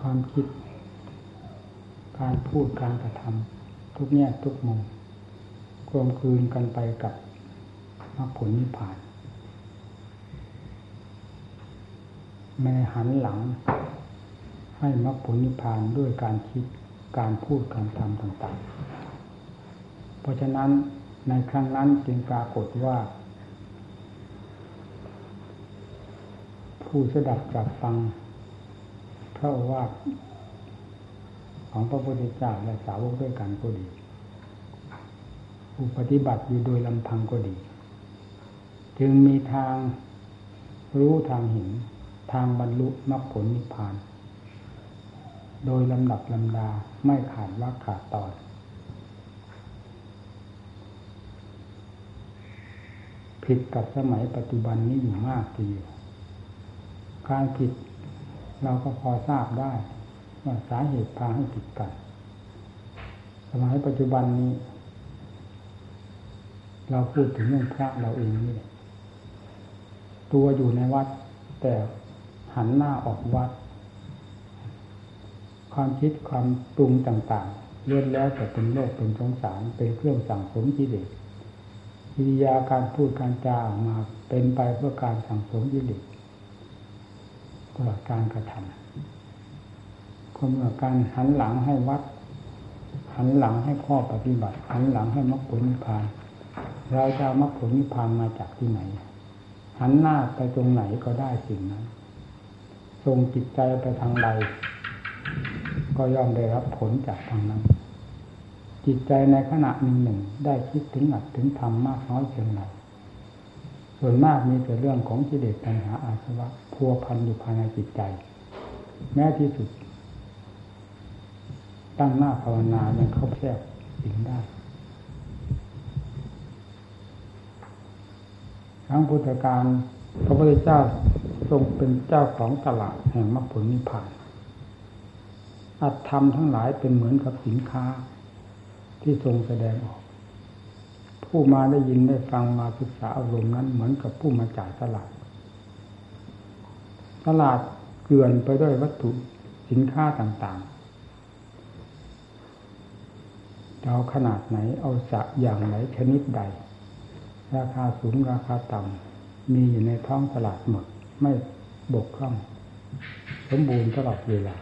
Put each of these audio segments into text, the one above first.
ความคิด การพูดการกระทำทุกแง่ทุกมุมกลมกลืนกันไปกับมรรคผลนิพพานไม่หันหลัง ให้มรรคผลนิพพานด้วยการคิดการพูดการทำต่างๆ เพราะฉะนั้นในครั้งนั้นจึงปรากฏว่า ผู้สดับจับฟัง พระโอวาทของพระพุทธเจ้าและสาวกด้วยกันก็ดีผู้ปฏิบัติอยู่โดยลำพังก็ดี จึงมีทางรู้ทางเห็นทางบรรลุมรรคผลนิพพาน โดยลำดับลำดาไม่ขาดว่าขาดตอนผิดกับสมัยปัจจุบันนี้อยู่มากทีเดียวการผิด เราก็พอทราบได้ว่าสาเหตุพาให้ผิดกันสมัยปัจจุบันนี้ เราพูดถึงเรื่องพระเราเองนี่ตัวอยู่ในวัด แต่หันหน้าออกวัด ความคิดความปรุงต่างๆเลื่อนแล้วแต่เป็นโลกเป็นสงสารเป็นเครื่องสั่งสมกิเลสวิทยาการพูดการจาออกมาเป็นไปเพื่อการสั่งสมกิเลส ตลอดการกระทำคนเมื่อการหันหลังให้วัด หันหลังให้ข้อปฏิบัติ หันหลังให้มรรคผลนิพพาน เราจะมรรคผลนิพพานมาจากที่ไหน หันหน้าไปตรงไหนก็ได้สิ่งนั้นส่งจิตใจไปทางใด ก็ย่อมได้รับผลจากทางนั้น จิตใจในขณะหนึ่งหนึ่งได้คิดถึงอัดถึงทำมากน้อยเพียงไรส่วนมากมีแต่เรื่องของกิเลสปัญหาอาสวะ พัวพันอยู่ภายในจิตใจ แม้ที่สุด ตั้งหน้าภาวนายังเข้าแทรกสิ่งได้ครั้งพุทธการพระพุทธเจ้าทรงเป็นเจ้าของตลาดแห่งมรรคผลนิพพาน อัตธรรมทั้งหลายเป็นเหมือนกับสินค้าที่ทรงแสดงออก ผู้มาได้ยินได้ฟังมาศึกษาอารมณ์นั้นเหมือนกับผู้มาจ่ายตลาด ตลาดเกลื่อนไปด้วยวัตถุสินค้าต่างๆเอาขนาดไหนเอาจะอย่างไหนชนิดใด ราคาสูงราคาต่ำมีอยู่ในท้องตลาดหมด ไม่บกพร่อง สมบูรณ์ตลอดเวลา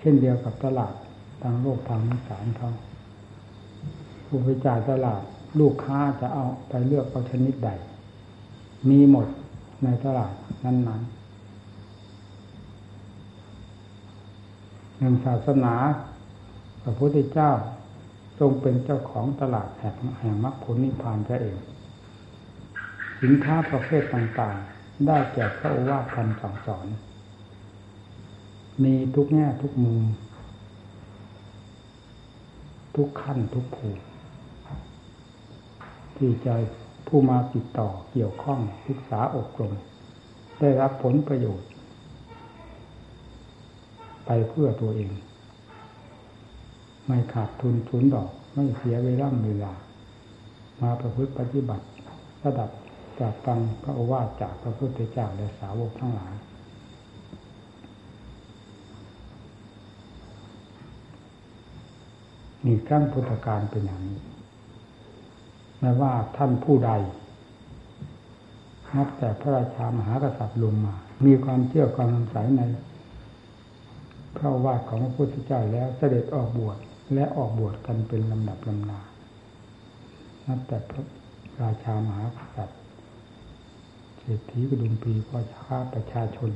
เช่นเดียวกับตลาดทางโลกทางนิสารเขาผู้ไปจ่ายตลาดลูกค้าจะเอาไปเลือกเอาชนิดใด มีหมด ในตลาดนั้นๆหนึ่งศาสนาพระพุทธเจ้าทรงเป็นเจ้าของตลาดแห่งแห่งมรรคผลนิพพานพระเอง สินค้าประเภทต่างๆ ได้แก่พระโอวาทคำสั่งสอน มีทุกแง่ทุกมุม ทุกขั้นทุกภูที่ใจ ผู้มาติดต่อเกี่ยวข้องศึกษาอบรม ได้รับผลประโยชน์ ไปเพื่อตัวเอง ไม่ขาดทุนทุนดอก ไม่เสียเวลาเวลา มาประพฤติปฏิบัติระดับจากฟังพระโอวาทจากพระพุทธเจ้าและสาวกทั้งหลายมีครั้งพุทธการเป็นอย่างนี้ ไม่ว่าท่านผู้ใด นับแต่พระราชามหากษัตริย์ลงมา มีความเชื่อความสงสัยใน พระวาทของพระพุทธเจ้าแล้วเสด็จออกบวชและออกบวชกันเป็นลำดับลำนานับแต่พระราชามหากษัตริย์เศรษฐีกระดุมปีพ่อค้าประชาชน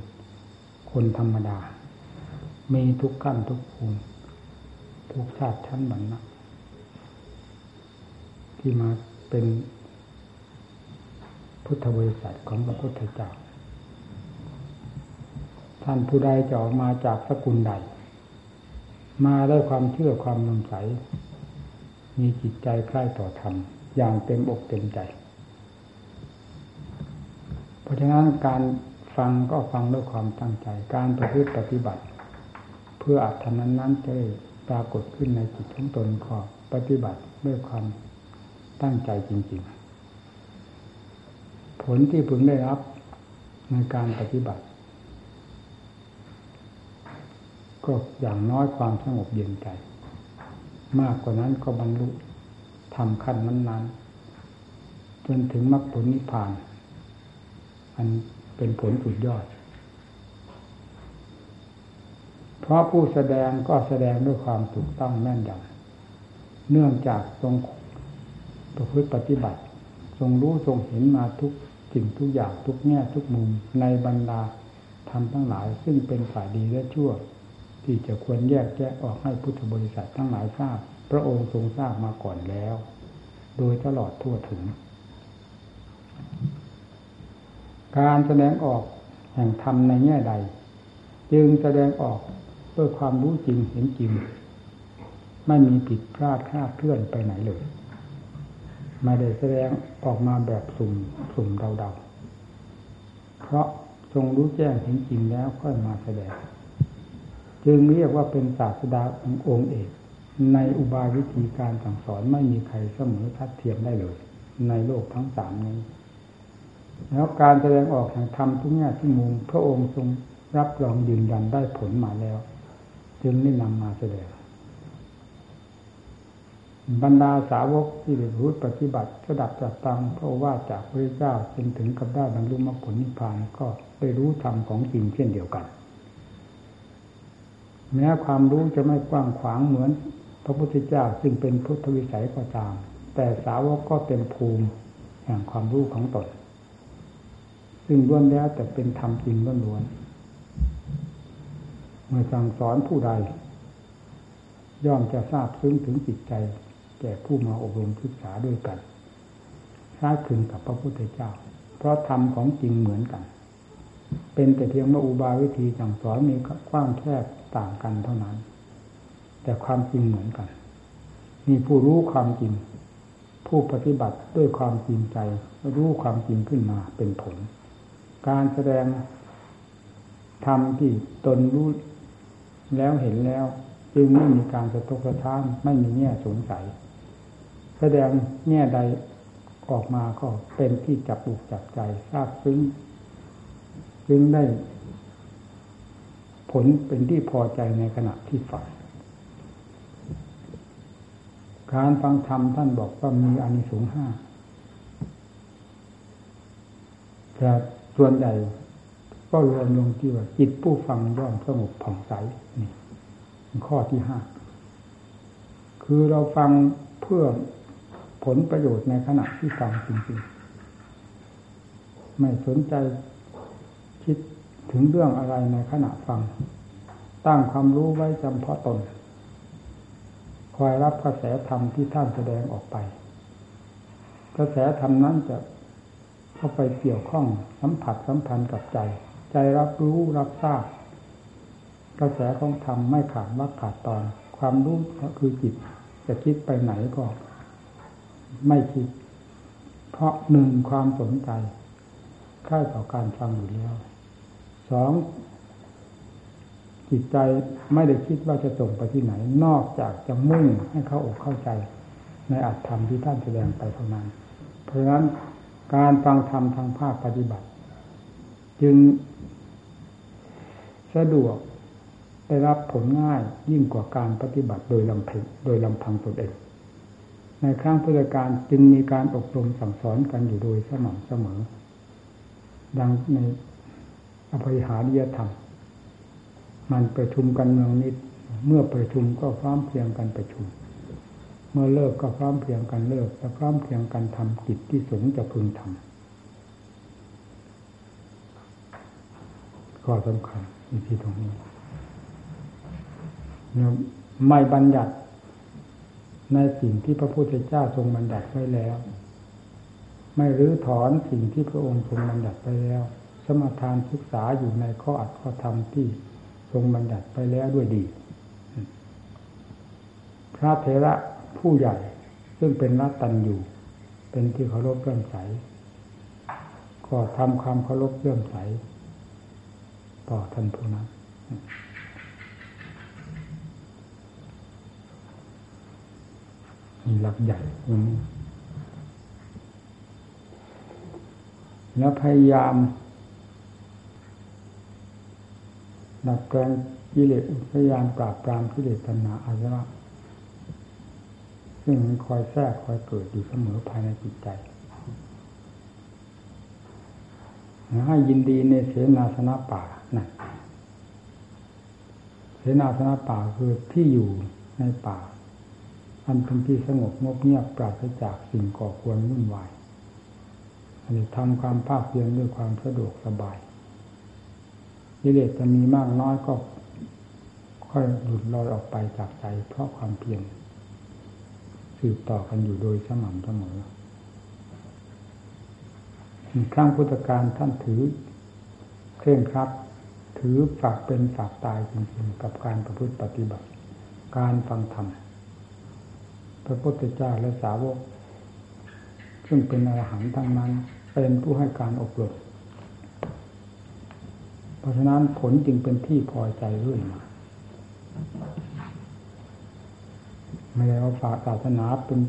คนธรรมดา มีทุกขั้นทุกภูมิทุกชาติชั้นบรรณะที่มา เป็นพุทธบริษัทของพระพุทธเจ้า ท่านผู้ใดจะออกมาจากสกุลใด มาด้วยความเชื่อความนำใส มีจิตใจใคร่ต่อธรรม อย่างเต็มอกเต็มใจ เพราะฉะนั้นการฟังก็ฟังด้วยความตั้งใจ การประพฤติปฏิบัติ เพื่ออัตนั้นนั้นจะปรากฏขึ้นในจิตของตนก็ปฏิบัติด้วยความ ตั้งใจจริง ๆ ผลที่พึงได้รับในการปฏิบัติ ก็อย่างน้อยความสงบเย็นใจ มากกว่านั้นก็บรรลุทำขั้นนั้นๆจนถึงมรรคผลนิพพาน อันเป็นผลสุดยอด เพราะผู้แสดงก็แสดงด้วยความถูกต้องแม่นยำเนื่องจากทรง ประพฤติปฏิบัติ ทรงรู้ทรงเห็นมาทุกสิ่งทุกอย่างทุกแง่ทุกมุมในบรรดาทำทั้งหลาย ซึ่งเป็นฝ่ายดีและชั่ว ที่จะควรแยกแยะออกให้พุทธบริษัททั้งหลายทราบ พระองค์ทรงทราบมาก่อนแล้ว โดยตลอดทั่วถึง การแสดงออกแห่งธรรมในแง่ใด จึงแสดงออกด้วยความรู้จริงเห็นจริง ไม่มีผิดพลาดคลาดเคลื่อนไปไหนเลย ไม่ได้แสดงออกมาแบบสุ่มสุ่มเดาๆ เพราะทรงรู้แจ้งเห็นจริงแล้วค่อยมาแสดง จึงเรียกว่าเป็นศาสดาองค์เอก ในอุบายวิธีการสั่งสอนไม่มีใครเสมอทัดเทียมได้เลย ในโลกทั้งสามนี้ แล้วการแสดงออกแห่งธรรมทุกแง่ทุกมุมพระองค์ทรงรับรองยืนยันได้ผลมาแล้ว จึงได้นำมาแสดง บรรดาสาวกที่ได้รู้ปฏิบัติสดับจับตังพระว่าจากพระเจ้าจนถึงกับได้บรรลุมรรคผลนิพพานก็ได้รู้ธรรมของจริงเช่นเดียวกัน แม้ความรู้จะไม่กว้างขวางเหมือนพระพุทธเจ้าซึ่งเป็นพุทธวิสัยก็ตาม แต่สาวกก็เต็มภูมิแห่งความรู้ของตน ซึ่งล้วนแล้วแต่เป็นธรรมจริงล้วนๆเมื่อสั่งสอนผู้ใดย่อมจะทราบซึ้งถึงจิตใจ แก่ผู้มาอบรมศึกษาด้วยกันคล้ายคลึงกับพระพุทธเจ้า เพราะธรรมของจริงเหมือนกัน เป็นแต่เพียงว่าอุบายวิธีสั่งสอนมีกว้างแคบต่างกันเท่านั้น แต่ความจริงเหมือนกัน มีผู้รู้ความจริง ผู้ปฏิบัติด้วยความจริงใจ รู้ความจริงขึ้นมาเป็นผล การแสดงธรรมที่ตนรู้แล้วเห็นแล้ว จึงไม่มีการสะทกสะท้านไม่มีแง่สงสัย แสดงแง่ใดออกมาก็เป็นที่จับอุกจับใจทราบซึ้งซึ้งได้ ผลเป็นที่พอใจในขณะที่ฟังการฟังธรรมท่านบอกว่ามีอานิสงส์ห้าแต่ส่วนใหญ่ก็รวมลงที่ว่าจิตผู้ฟังย่อมสงบผ่องใสนี่ข้อที่ห้าคือเราฟังเพื่อ ผลประโยชน์ในขณะที่ฟังจริงๆ ไม่สนใจคิดถึงเรื่องอะไรในขณะฟัง ตั้งความรู้ไว้จำเพาะตน คอยรับกระแสธรรมที่ท่านแสดงออกไป กระแสธรรมนั้นจะเข้าไปเกี่ยวข้องสัมผัสสัมพันธ์กับใจ ใจรับรู้รับทราบ กระแสของธรรมไม่ขาดวักขาดตอน ความรู้ก็คือจิตจะคิดไปไหนก็ ไม่คิด เพราะหนึ่งความสนใจค่ายต่อการฟังอยู่แล้วสองจิตใจไม่ได้คิดว่าจะส่งไปที่ไหน นอกจากจะมุ่งให้เขาอกเข้าใจ ในอัตธรรมที่ท่านแสดงไปเท่านั้น เพราะฉะนั้นการฟังธรรมทางภาคปฏิบัติ จึงสะดวกได้รับผลง่ายยิ่งกว่าการปฏิบัติโดยลำพังโดยลำพังตนเอง ในครั้งพุทธกาลจึงมีการอบรมสั่งสอนกันอยู่โดยสม่ำเสมอ ดังในอภิหาริยธรรม มันประชุมกันเมืองนิด เมื่อประชุมก็พร้อมเพียงกันประชุม เมื่อเลิกก็พร้อมเพียงกันเลิกและพร้อมเพียงกันทำกิจที่สงจะพึงทำข้อสำคัญที่ตรงนี้ ไม่บัญญัติ ในสิ่งที่พระพุทธเจ้าทรงบัญญัติไว้แล้ว ไม่รื้อถอนสิ่งที่พระองค์ทรงบัญญัติไปแล้ว สมทานศึกษาอยู่ในข้ออัดข้อธรรมที่ทรงบัญญัติไปแล้วด้วยดี พระเถระผู้ใหญ่ซึ่งเป็นรัตตันอยู่เป็นที่เคารพเลื่อมใสก็ทำความเคารพเลื่อมใสต่อท่านผู้นั้นีหลักใหญ่ตรงนี้ แล้วพยายามดัดแปลงกิเลสพยายามปราบปรามกิเลสตัณหาอาสวะซึ่งมันคอยแทรกคอยเกิดอยู่เสมอภายในจิตใจให้ยินดีในเสนาสนะป่านะเสนาสนะป่าคือที่อยู่ในป่า อันเป็นที่สงบงบเงียบปราศจากสิ่งก่อควรวุ่นวายอันนี้ทำความภาคเพียรด้วยความสะดวกสบายกิเลสจะมีมากน้อยก็ค่อยหลุดลอยออกไปจากใจ เพราะความเพียรสืบต่อกันอยู่โดยสม่ำเสมอครั้งพุทธการท่านถือเคร่งครับถือฝากเป็นฝากตายจริงๆ กับการประพฤติปฏิบัติ การฟังธรรม พระพุทธเจ้าและสาวก ซึ่งเป็นอรหันต์ทั้งนั้น เป็นผู้ให้การอบรมเพราะฉะนั้นผลจึงเป็นที่พอใจเรื่อยมาไม่ได้เอาฝากศาสนาเป็น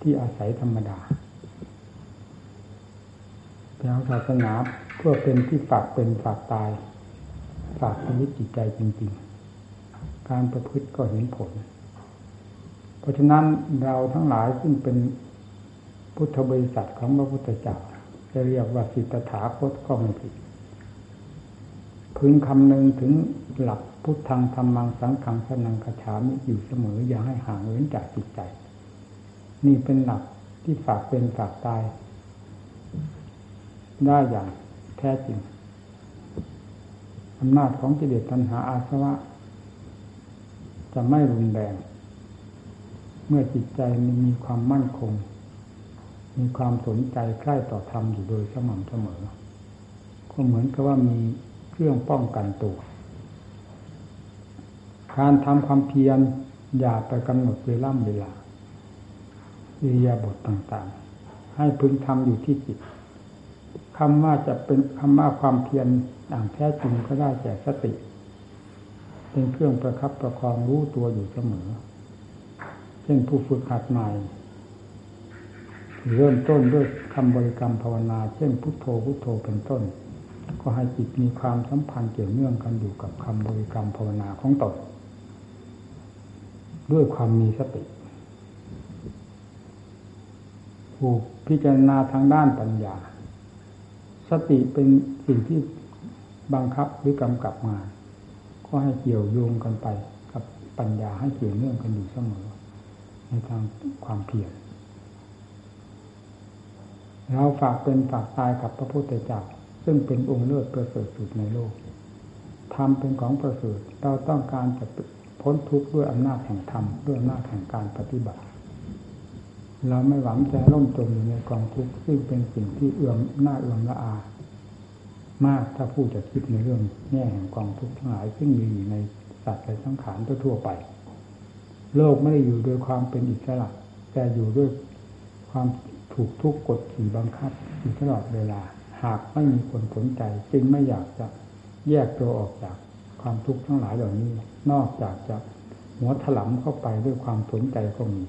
ที่อาศัยธรรมดาเป็นเอาศาสนาเพื่อเป็นที่ฝากเป็นฝากตาย ฝากชีวิตจิตใจจริง ๆ การประพฤติก็เห็นผล เพราะฉะนั้นเราทั้งหลายซึ่งเป็นพุทธบริษัทของพระพุทธเจ้าจะเรียกว่าสิทธาคตก็ไม่ผิดพึงคำหนึ่งถึงหลักพุทธังธรรมังสังขังสนังคาฉามิอยู่เสมออย่าให้ห่างเว้นจากจิตใจ นี่เป็นหลักที่ฝากเป็นฝากตาย ได้อย่างแท้จริงอำนาจของกิเลสตัณหาอาสวะ จะไม่รุนแรง เมื่อจิตใจมีความมั่นคง มีความสนใจใกล้ต่อธรรมอยู่โดยสม่ำเสมอ ก็เหมือนกับว่ามีเครื่องป้องกันตัว การทำความเพียรอย่าไปกำหนดเวล่ำเวลาวิริยาบทต่างๆ ให้พึงทำอยู่ที่จิตคำว่าจะเป็นคำว่าความเพียรอ่างแท้จริงก็ได้แก่สติ เป็นเครื่องประคับประคองรู้ตัวอยู่เสมอ ช่นผู้ฝึกหัดใหม่ เริ่มต้นด้วยคำบริกรรมภาวนา เช่นพุทโธพุทโธเป็นต้น ก็ให้จิตมีความสัมพันธ์เกี่ยวเนื่องกันอยู่กับคำบริกรรมภาวนาของตนด้วยความมีสติผูกพิจารณาทางด้านปัญญา สติเป็นสิ่งที่บังคับหรือกำกับงาน ก็ให้เกี่ยวโยงกันไปกับปัญญาให้เกี่ยวเนื่องกันอยู่เสมอ ในทางความเพียรเราฝากเป็นฝากตายกับพระพุทธเจ้าซึ่งเป็นองค์เลิศประเสริฐสุดในโลกทำเป็นของประเสริฐเราต้องการจะพ้นทุกข์ด้วยอำนาจแห่งธรรมด้วยอำนาจแห่งการปฏิบัติ เราไม่หวังจะล่มจมอยู่ในกองทุกข์ซึ่งเป็นสิ่งที่เอื่อมหน้าเอื่อมละอา มากถ้าผู้จะคิดในเรื่องแง่แห่งกองทุกข์ทั้งหลายซึ่งมีอยู่ในสัตว์และสังขารทั่วไป โลกไม่ได้อยู่โดยความเป็นอิสระ แต่อยู่ด้วยความถูกทุกข์กดขี่บังคับอยู่ตลอดเวลา หากไม่มีคนสนใจ จึงไม่อยากจะแยกตัวออกจากความทุกข์ทั้งหลายเหล่านี้ นอกจากจะหัวถลำเข้าไปด้วยความสนใจก็มี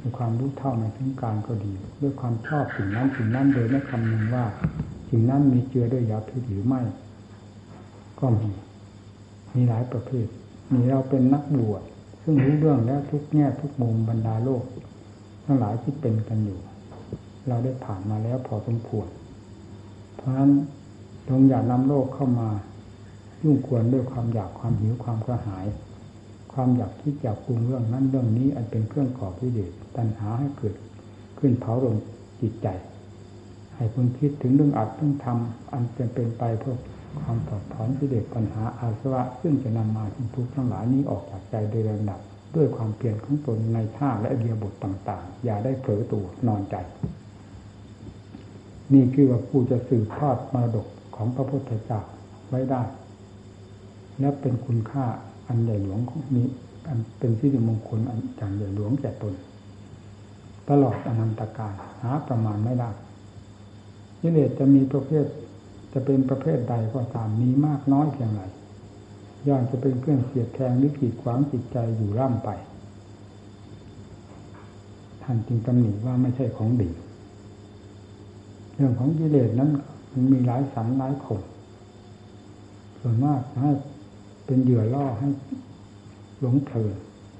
ด้วยความรู้เท่าในถึงการก็ดี ด้วยความชอบสิ่งนั้นสิ่งนั้นโดยไม่คำนึงว่าสิ่งนั้นมีเจือด้วยยาพิษหรือไม่ ก็มี มีหลายประเภทมีเราเป็นนักบวช ซึ่งรู้เรื่องแล้วทุกแง่ทุกมุมบรรดาโลก ทั้งหลายที่เป็นกันอยู่ เราได้ผ่านมาแล้วพอสมควร เพราะฉะนั้นจงอย่านำโลกเข้ามา ยุ่งควรด้วยความอยากความหิวความกระหาย ความอยากคิดอยากปรุงเรื่องนั้นเรื่องนี้อันเป็นเครื่องก่อพิเดชตัณหาให้เกิดขึ้นเผาลงจิตใจ ให้คุณคิดถึงเรื่องอัดเรื่องทำอันเป็นเป็นไปเพื่อ ความถอดถอนพิเดชปัญหาอาสวะ ซึ่งจะนำมาถึงทุกข์ทั้งหลายนี้ออกจากใจโดยลำดับ ด้วยความเปลี่ยนของตนในท่าและเรียบทต่างๆ อย่าได้เผลอตัวนอนใจ นี่คือว่าผู้จะสืบทอดมรดกของพระพุทธเจ้าไว้ได้ และเป็นคุณค่าอันใหญ่หลวงของนี้อันเป็นที่มงคลอันอย่างใหญ่หลวงแก่ตน ตลอดอนันตการหาประมาณไม่ได้ยิเลสจะมีประเภท จะเป็นประเภทใดก็ตามมีมากน้อยเพียงไรย่อมจะเป็นเครื่องเสียดแทงหรือขีดขวางจิตใจอยู่ร่ำไป ท่านจึงตำหนิว่าไม่ใช่ของดี เรื่องของกิเลสนั้นมันมีหลายสันหลายขมส่วนมากให้เป็นเหยื่อล่อให้หลงเถิด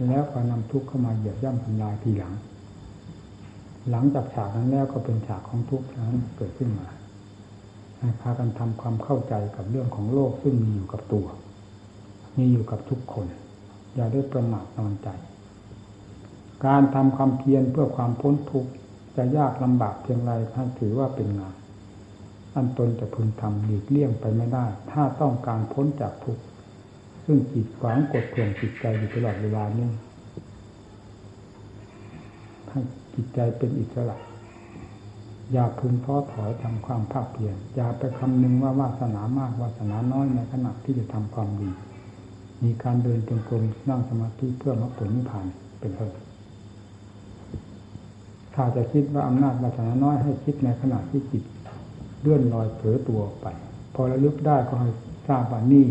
แล้วก็นำทุกข์เข้ามาเหยียบย่ำทำลายทีหลัง หลังจากฉากนั้นแล้วก็เป็นฉากของทุกข์นั้นเกิดขึ้นมา ให้พากันทำความเข้าใจกับเรื่องของโลกซึ่งมีอยู่กับตัว มีอยู่กับทุกคน อย่าได้ประมาทนอนใจ การทำความเพียรเพื่อความพ้นทุกข์จะยากลำบากเพียงไรท่านถือว่าเป็นงาน อันตนจะพึงทำหลีกเลี่ยงไปไม่ได้ ถ้าต้องการพ้นจากทุกข์ซึ่งจิตขวางกดข่วงจิตใจอยู่ตลอดเวลานี้ให้จิตใจเป็นอิสระ อย่าพึงท้อถอยทำความภาคเพียรอย่าไปคำนึงว่าวาสนามากวาสนาน้อยในขณะที่จะทำความดี มีการเดินจงกรมนั่งสมาธิเพื่อมรรคผลนิพพานเป็นต้นถ้าจะคิดว่าอำนาจวาสนาน้อยให้คิดในขณะที่จิตเลื่อนลอยเผลอตัวไป พอระลึกได้ก็ให้ทราบว่านี่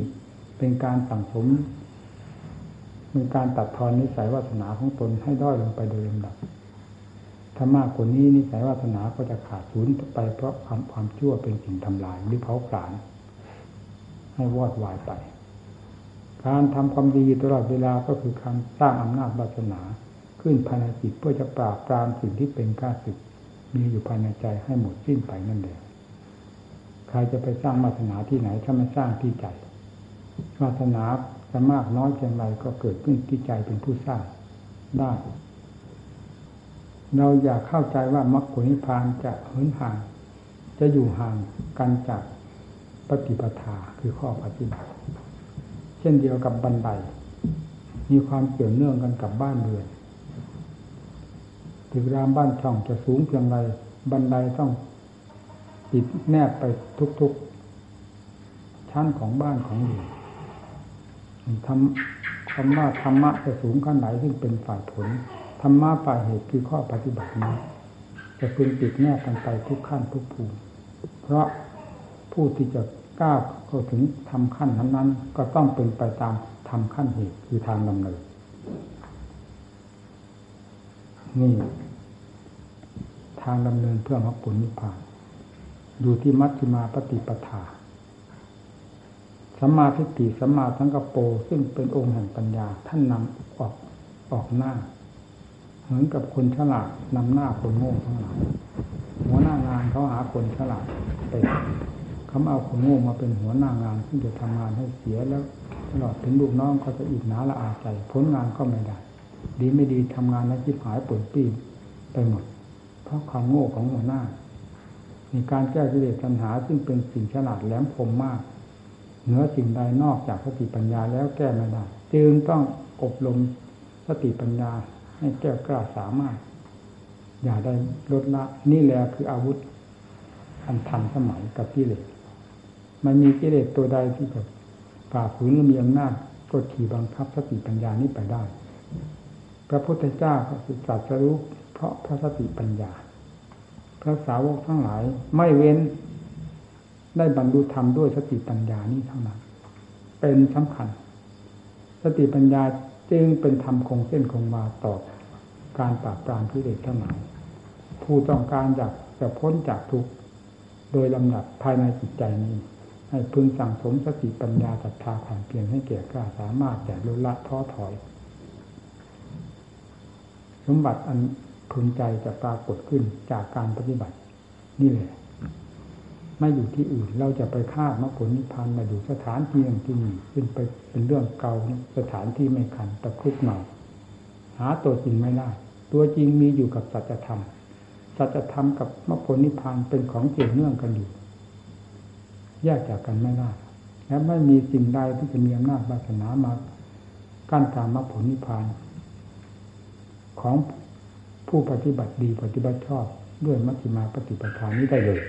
เป็นการสั่งสมเป็นการตัดทอนนิสัยวาสนาของตนให้ด้อยลงไปโดยลำดับ ถ้ามากกว่านี้นิสัยวาสนาก็จะขาดสูญไปเพราะความความชั่วเป็นสิ่งทำลายหรือเผาผลาญให้วอดวายไป การทำความดีตลอดเวลาก็คือการสร้างอำนาจวาสนา ขึ้นภายในจิตเพื่อจะปราบปรามสิ่งที่เป็นก้าศึก มีอยู่ภายในใจให้หมดสิ้นไปนั่นเองใครจะไปสร้างวาสนาที่ไหนถ้าไม่สร้างที่ใจวาสนาจะมากน้อยเพียงไรก็เกิดขึ้นที่ใจเป็นผู้สร้างได้ เราอยากเข้าใจว่ามรรคผลนิพพานจะเหินห่าง จะอยู่ห่างกันจากปฏิปทาคือข้อปฏิบัติ เช่นเดียวกับบันได มีความเกี่ยวเนื่องกันกับบ้านเรือนตึกรามบ้านช่องจะสูงเพียงไรบันไดต้องติดแนบไปทุกๆ ชั้นของบ้านของเรือนทำคำว่าธรรมะจะสูงขั้นไหนซึ่งเป็นฝ่ายผล ธรรมะฝ่ายเหตุคือข้อปฏิบัตินี้จะพึงติดแนบกันไปทุกขั้นทุกภูมิ เพราะผู้ที่จะก้าวเข้าถึงทำขั้นนั้น ๆ ก็ต้องเป็นไปตามทำขั้นเหตุคือทางดำเนินนี่ทางดำเนินเพื่อมรรคผลนิพพานอยู่ที่มัชฌิมาปฏิปทาสัมมาทิฏฐิสัมมาสังกปรซึ่งเป็นองค์แห่งปัญญาท่านนำออกออกหน้า เหมือนกับคนฉลาดนำหน้าคนโง่ทั้งหลายหัวหน้างานเขาหาคนฉลาดไปเขาเอาคนโง่มาเป็นหัวหน้างานที่จะทำงานให้เสียแล้วตลอดถึงลูกน้องเขาจะอิจฉาละอาใจผลงานก็ไม่ได้ ดีไม่ดีทำงานแล้วจิบหายปวดปีไปหมด เพราะความโง่ของหัวหน้ามีการแก้กิเลสปัญหาซึ่งเป็นสิ่งฉลาดแหลมคมมากเหนือสิ่งใดนอกจากสติปัญญาแล้วแก้ไม่ได้จึงต้องอบรมสติปัญญา ให้แก้กล้าสามารถ อย่าได้ลดละนี่แหละคืออาวุธ อันทันสมัยกับกิเลสมันมีกิเลสตัวใดที่จะฝ่าฝืนและมีอำนาจกดขี่บังคับสติปัญญานี้ไปได้ พระพุทธเจ้าก็ศึกษาจะรู้เพราะพระสติปัญญา พระสาวกทั้งหลายไม่เว้นได้บรรลุธรรมด้วยสติปัญญานี้เท่านั้น เป็นสำคัญ สติปัญญา จึงเป็นธรรมคงเส้นคงมาต่อการปราบปรามที่เด็กทั้งหลายผู้ต้องการอยากจะพ้นจากทุกข์โดยลำดับภายในจิตใจนี้ ให้พึงสั่งสมสติปัญญาศรัทธาความเพียรให้เก่กล้าสามารถแต่ลุละท้อถอย สมบัติอันพึงใจจะปรากฏขึ้นจากการปฏิบัติ นี่แหละ ไม่อยู่ที่อื่น เราจะไปคาดมรรคผลนิพพานมาอยู่สถานที่อย่างที่นี่เป็นไปเป็นเรื่องเก่าสถานที่ไม่ขันตะครุกหน่หาตัวจริงไม่ได้ตัวจริงมีอยู่กับสัจธรรมสัจธรรมกับมรรคผลนิพพานเป็นของเกี่ยวเนื่องกันอยู่แยกจากกันไม่ได้และไม่มีสิ่งใดที่จะมีอำนาจบาสนามากั้นการมรรคผลนิพพาน ของผู้ปฏิบัติดีปฏิบัติชอบด้วยมัชฌิมาปฏิปทานนี้ได้เลย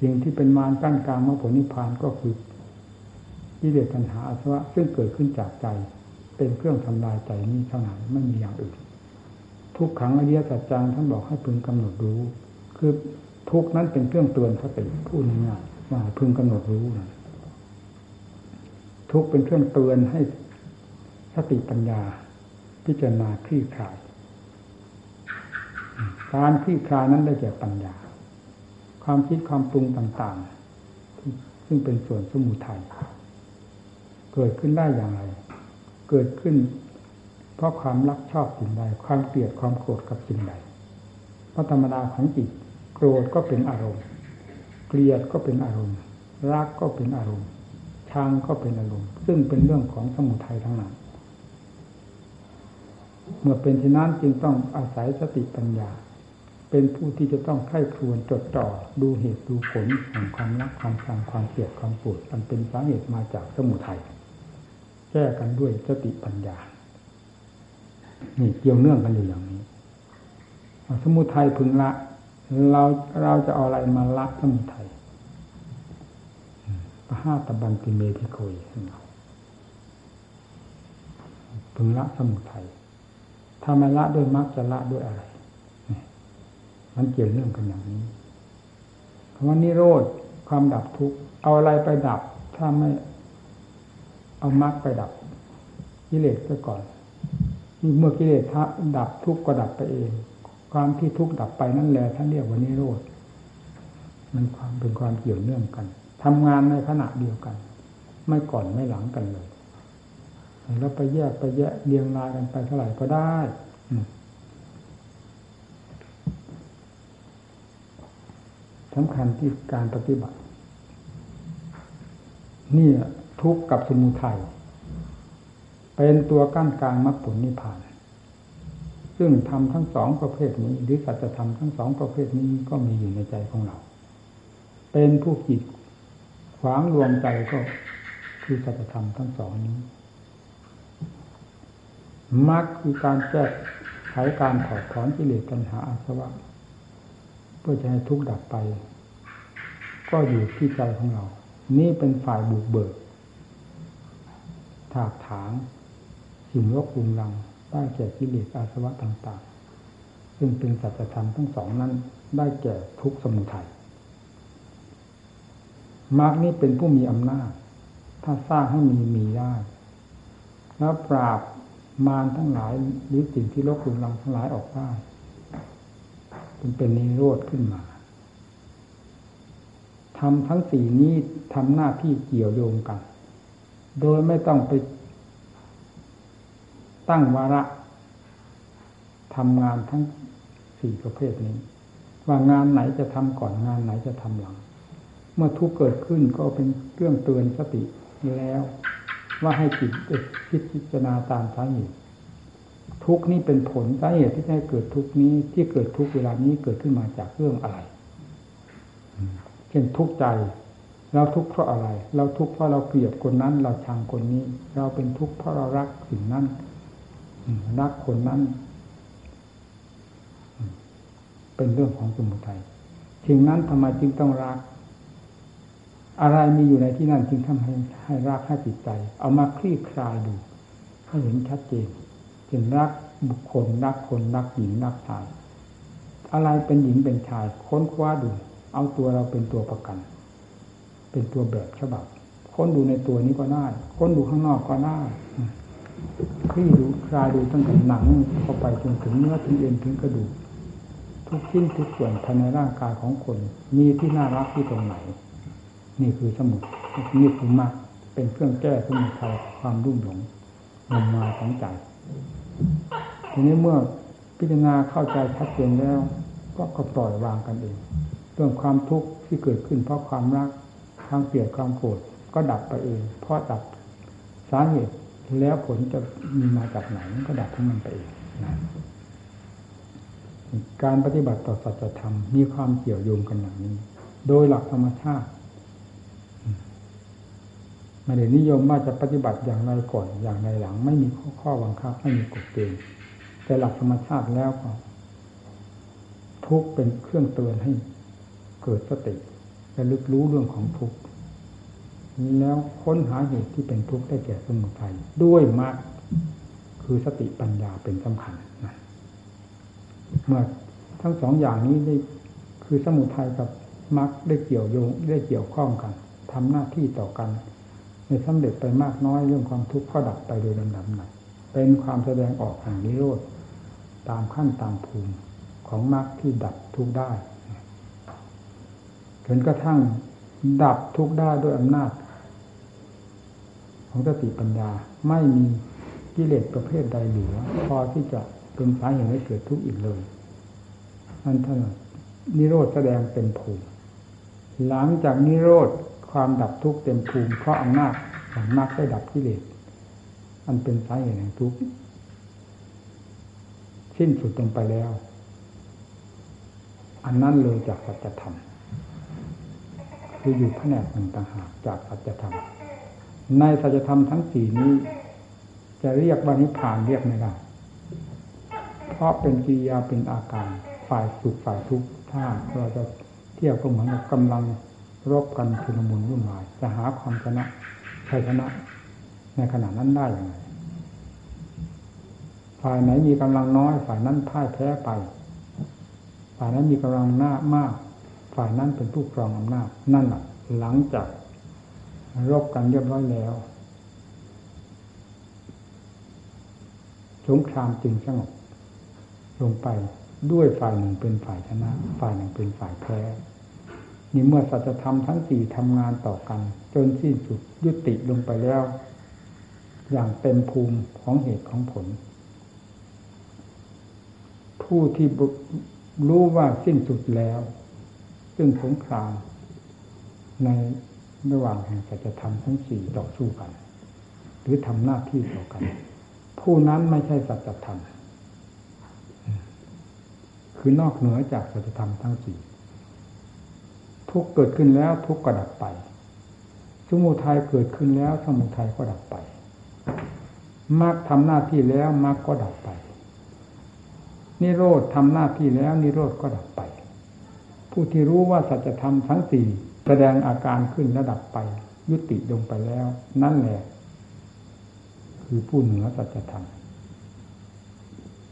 สิ่งที่เป็นมารกั้นกลางมรรคผลนิพพานก็คือกิเลสตัณหาอาสวะซึ่งเกิดขึ้นจากใจ เป็นเครื่องทำลายใจนี้เท่านั้นไม่มีอย่างอื่น ทุกขังอริยสัจจังท่านบอกให้พึงกำหนดรู้ คือทุกนั้นเป็นเครื่องเตือนสติพูดง่ายว่าพึงกำหนดรู้นะทุกเป็นเครื่องเตือนให้สติปัญญา พิจารณาคลี่คลาย การคลี่คลายนั้นได้แก่ปัญญา ความคิดความปรุงต่างๆ ซึ่งเป็นส่วนสมุทัยเกิดขึ้นได้อย่างไร เกิดขึ้น เพราะความรักชอบสิ่งใดความเกลียดความโกรธกับสิ่งใดเพราะธรรมดาของจิตโกรธก็เป็นอารมณ์ เกลียดก็เป็นอารมณ์ รักก็เป็นอารมณ์ชังก็เป็นอารมณ์ ซึ่งเป็นเรื่องของสมุทัยทั้งนั้นเมื่อเป็นเช่นนั้นจึงต้องอาศัยสติปัญญา เป็นผู้ที่จะต้องไข้ครวนจดจ่อดูเหตุดูผลแห่งความรักความชังความเกลียดความปวดมันเป็นสาเหตุมาจากสมุทัยแก้กันด้วยสติปัญญานี่เกี่ยวเนื่องกันอยู่อย่างนี้ สมุทัยพึงละ เราเราจะเอาอะไรมาละสมุทัยปะห้าตะบันติเมธิโคยพึงละสมุทัยถ้าไม่ละด้วยมรรคจะละด้วยอะไร มันเกี่ยวเนื่องกันอย่างนี้คำว่านิโรธความดับทุกข์เอาอะไรไปดับ ถ้าไม่เอามรรคไปดับกิเลสไปก่อนเมื่อกิเลสดับทุกข์ก็ดับไปเอง ความที่ทุกข์ดับไปนั่นแหละท่านเรียกว่านิโรธมันความเป็นความเกี่ยวเนื่องกันทำงานในขณะเดียวกัน ไม่ก่อนไม่หลังกันเลยแล้วไปแยกไปแยกเรียงรายกันไปเท่าไหร่ก็ได้ สำคัญที่การปฏิบัติ นี่ทุกข์กับสมุทัยเป็นตัวกั้นกลางมรรคผลนิพพาน ซึ่งทำทั้งสองประเภทนี้ หรือสัจธรรมทั้งสองประเภทนี้ก็มีอยู่ในใจของเรา เป็นผู้จิตขวางรวมใจก็คือสัจธรรมทั้งสองนี้มรรคคือการแก้ไขการถอดถอนกิเลสตัณหาอาสวะ พื่อจะให้ทุกข์ดับไป ก็อยู่ที่ใจของเรา นี่เป็นฝ่ายบุกเบิกถากถางสิ่งรกรุงรังได้แก่กิเลสอาสวะต่างๆ ซึ่งเป็นสัจธรรมทั้งสองนั้น ได้แก่ทุกสมุทัยมรรคนี้เป็นผู้มีอำนาจ ถ้าสร้างให้มีมีได้ แล้วปราบมารทั้งหลายหรือสิ่งที่ลกลุงลังทั้งหลายออกได้ เป็นเป็นนิโรธขึ้นมาทำทั้งสี่นี้ทำหน้าที่เกี่ยวโยงกัน โดยไม่ต้องไปตั้งวาระทำงานทั้งสี่ประเภทนี้ ว่างานไหนจะทำก่อนงานไหนจะทำหลัง เมื่อทุกเกิดขึ้นก็เป็นเรื่องเตือนสติแล้ว ว่าให้จิตคิดพิจารณาตามสาเหตุ ทุกนี้เป็นผลสาเหตุที่ให้เกิดทุกนี้ที่เกิดทุกเวลานี้เกิดขึ้นมาจากเรื่องอะไรเช่นทุกใจเราทุกเพราะอะไร เราทุกเพราะเราเกลียดคนนั้น เราชังคนนี้ เราเป็นทุกข์เพราะเรารักสิ่งนั้นรักคนนั้น เป็นเรื่องของสมุทัยสิ่งนั้นทำไมจึงต้องรัก อะไรมีอยู่ในที่นั่นจึงทำให้ให้รักให้จิตใจ เอามาคลี่คลายดูให้เห็นชัดเจน เป็นรักบุคคลรักคนรักหญิงรักชาย อะไรเป็นหญิงเป็นชายค้นคว้าดู เอาตัวเราเป็นตัวประกัน เป็นตัวแบบฉบับ ค้นดูในตัวนี้ก็ได้ ค้นดูข้างนอกก็ได้คลี่ดูคลายดูตั้งแต่หนังเข้าไปจนถึงเนื้อถึงเอ็นถึงกระดูกทุกชิ้นทุกส่วนภายในร่างกายของคน มีที่น่ารักที่ตรงไหน นี่คือสมุดนี่คือมรรคเป็นเครื่องแก้สมุทัยความรุ่มหลงงมงายของใจ ทีนี้เมื่อพิจารณาเข้าใจชัดเจนแล้ว ก็ก็ปล่อยวางกันเองเรื่องความทุกข์ที่เกิดขึ้นเพราะความรักความเกลียดความโกรธก็ดับไปเอง เพราะดับสาเหตุแล้วผลจะมีมาจากไหนก็ดับทั้งมันไปเองนะการปฏิบัติต่อสัจธรรมมีความเกี่ยวโยงกันอย่างนี้ โดยหลักธรรมชาติ ไม่ได้นิยมว่าจะปฏิบัติอย่างไรก่อนอย่างไรหลัง ไม่มีข้อข้อบังคับไม่มีกฎเกณฑ์แต่หลักธรรมชาติแล้วก็ทุกเป็นเครื่องเตือนให้เกิดสติและลึกรู้เรื่องของทุกข์แล้วค้นหาเหตุที่เป็นทุกข์ได้แก่สมุทัยด้วยมรรคคือสติปัญญาเป็นสำคัญนะเมื่อทั้งสองอย่างนี้ได้คือสมุทัยกับมรรคได้เกี่ยวโยงได้เกี่ยวข้องกันทำหน้าที่ต่อกัน ในสำเร็จไปมากน้อยเรื่องความทุกข์ก็ดับไปโดยลำดับหนักเป็นความแสดงออกแห่งนิโรธตามขั้นตามภูมิของมรรคที่ดับทุกข์ได้จนกระทั่งดับทุกข์ได้ด้วยอำนาจ ของสติปัญญาไม่มีกิเลสประเภทใดเหลือ พอที่จะเป็นสาเหตุให้เกิดทุกข์อีกเลยนั่นท่านนิโรธแสดงเป็นภูมิหลังจากนิโรธ ความดับทุกข์เต็มภูมิเพราะอำนาจของมรรคได้ดับกิเลสอันเป็นสาเหตุแห่งทุกข์สิ้นสุดลงไปแล้ว อันนั้นเลยจากสัจธรรมคืออยู่แผนกหนึ่งต่างหากจากสัจธรรมในสัจธรรมทั้งสี่นี้ จะเรียกว่านิพพานเรียกไม่ได้เพราะเป็นกิริยาเป็นอาการฝ่ายสุขฝ่ายทุกข์ถ้าเราจะเทียบก็เหมือนกับกำลัง รบกันชุลมุนวุ่นวายจะหาความชนะชัยชนะ ในขณะนั้นได้อย่างไรฝ่ายไหนมีกำลังน้อย ฝ่ายนั้นพ่ายแพ้ไป ฝ่ายนั้นมีกำลังหน้ามาก ฝ่ายนั้นเป็นผู้ครองอำนาจ นั่นแหละหลังจากรบกันเรียบร้อยแล้วสงครามจึงสงบลงไปด้วยฝ่ายหนึ่งเป็นฝ่ายชนะ ฝ่ายหนึ่งเป็นฝ่ายแพ้ นี่เมื่อสัจธรรมทั้งสี่ทำงานต่อกัน จนสิ้นสุดยุติลงไปแล้ว อย่างเต็มภูมิของเหตุของผล ผู้ที่รู้ว่าสิ้นสุดแล้ว ซึ่งสงครามในระหว่างแห่งสัจธรรมทั้งสี่ต่อสู้กัน หรือทำหน้าที่ต่อกัน ผู้นั้นไม่ใช่สัจธรรม คือนอกเหนือจากสัจธรรมทั้งสี่ ทุกเกิดขึ้นแล้วทุกก็ดับไปสมุทัยเกิดขึ้นแล้วสมุทัยก็ดับไปมรรคทำหน้าที่แล้วมรรคก็ดับไป นิโรธทำหน้าที่แล้ว นิโรธก็ดับไป ผู้ที่รู้ว่าสัจธรรมทั้งสี่แสดงอาการขึ้นระดับไป ยุติลงไปแล้ว นั่นแหละ คือผู้เหนือสัจธรรม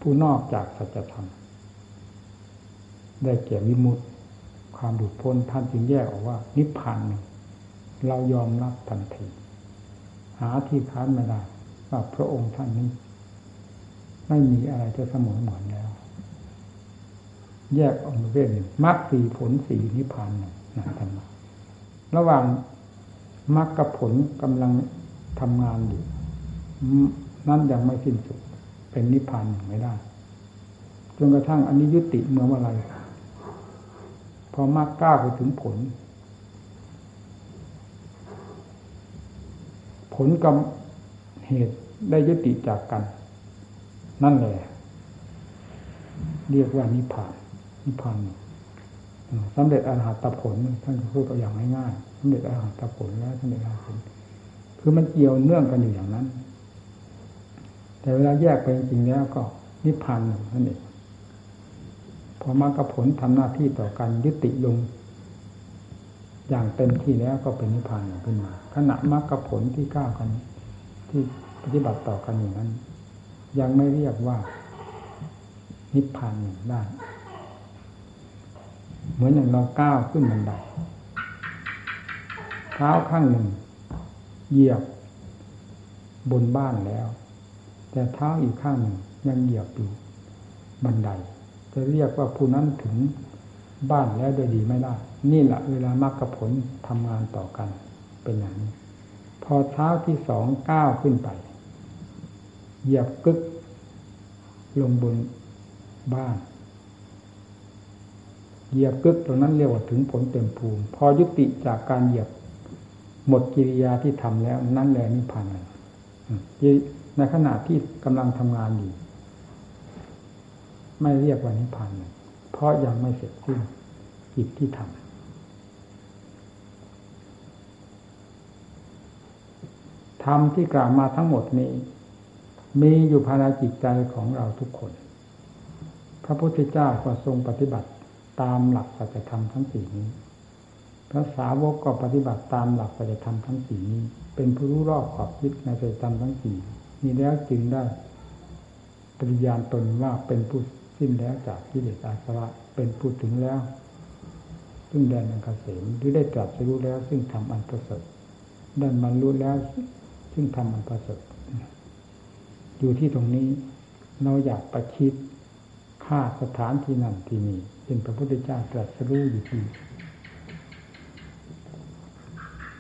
ผู้นอกจากสัจธรรมได้แก่วิมุตติ ความดุดพ้นท่านจึงแยกออกว่า นิพพานหนึ่งเรายอมรับทันทีหาที่ค้านไม่ได้ว่าพระองค์ท่านนี้ ไม่มีอะไรจะเสมอเหมือนแล้ว แยกออกมาเป็นมรรคสีผลสี่นิพพานหนึ่งนะท่านระหว่างมรรคกับผลกำลังทำงานอยู่นั่นยังไม่สิ้นสุดเป็นนิพพานไม่ได้จนกระทั่งอันนี้ยุติเมื่อเมื่อไร พอมากก้าวไปถึงผล ผลกับเหตุได้ยุติจากกัน นั่นแหละ เรียกว่านิพพาน นิพพานสำเร็จอรหัตผลท่านพูดตัวอย่างง่ายๆสำเร็จอรหัตผลแล้วสำเร็จอรหัตผลคือมันเกี่ยวเนื่องกันอยู่อย่างนั้น แต่เวลาแยกไปจริงๆแล้วก็นิพพานนั่นเอง พอมรรคผลทำหน้าที่ต่อกันยุติลง อย่างเต็มที่แล้วก็เป็นนิพพานขึ้นมา ขณะมรรคผลที่ก้าวกัน ที่ปฏิบัติต่อกันอย่างนั้น ยังไม่เรียกว่า นิพพานหนึ่งได้เหมือนอย่างเราก้าวขึ้นบันไดเท้าข้างหนึ่ง เหยียบบนบ้านแล้ว แต่เท้าอีกข้างหนึ่งยังเหยียบอยู่บันได จะเรียกว่าผู้นั้นถึงบ้านแล้วได้ดีไม่ได้ นี่แหละเวลามรรคผลทำงานต่อกันเป็นอย่างนี้ พอเท้าที่สองก้าวขึ้นไป เหยียบกึก ลงบนบ้าน เหยียบกึกตรงนั้นเรียกว่าถึงผลเต็มภูมิ พอยุติจากการเหยียบหมดกิริยาที่ทำแล้วนั่นแหละนิพพานในขณะที่กำลังทำงานอยู่ ไม่เรียกว่านิพพานเพราะยังไม่เสร็จสิ้นกิจที่ทำธรรมที่กล่าวมาทั้งหมดนี้ มีอยู่ภายในจิตใจของเราทุกคน พระพุทธเจ้าก็ทรงปฏิบัติตามหลักสัจธรรมทั้งสี่นี้ พระสาวกก็ปฏิบัติตามหลักสัจธรรมทั้งสี่นี้ เป็นผู้รู้รอบขอบคิดในสัจธรรมทั้งสี่มีแล้วจึงได้ปริญาณตนว่าเป็นผู้ สิ้นแล้วจากกิเลสอาสวะเป็นผู้ถึงแล้ว ซึ่งแดนอันเกษมหรือได้ตรัสรู้แล้ว ซึ่งทำอันประเสริฐได้บรรลุแล้ว ซึ่งทำอันประเสริฐอยู่ที่ตรงนี้เราอยากประชิดค่าสถานที่นั่นที่นี่เป็นพระพุทธเจ้าตรัสรู้อยู่ที่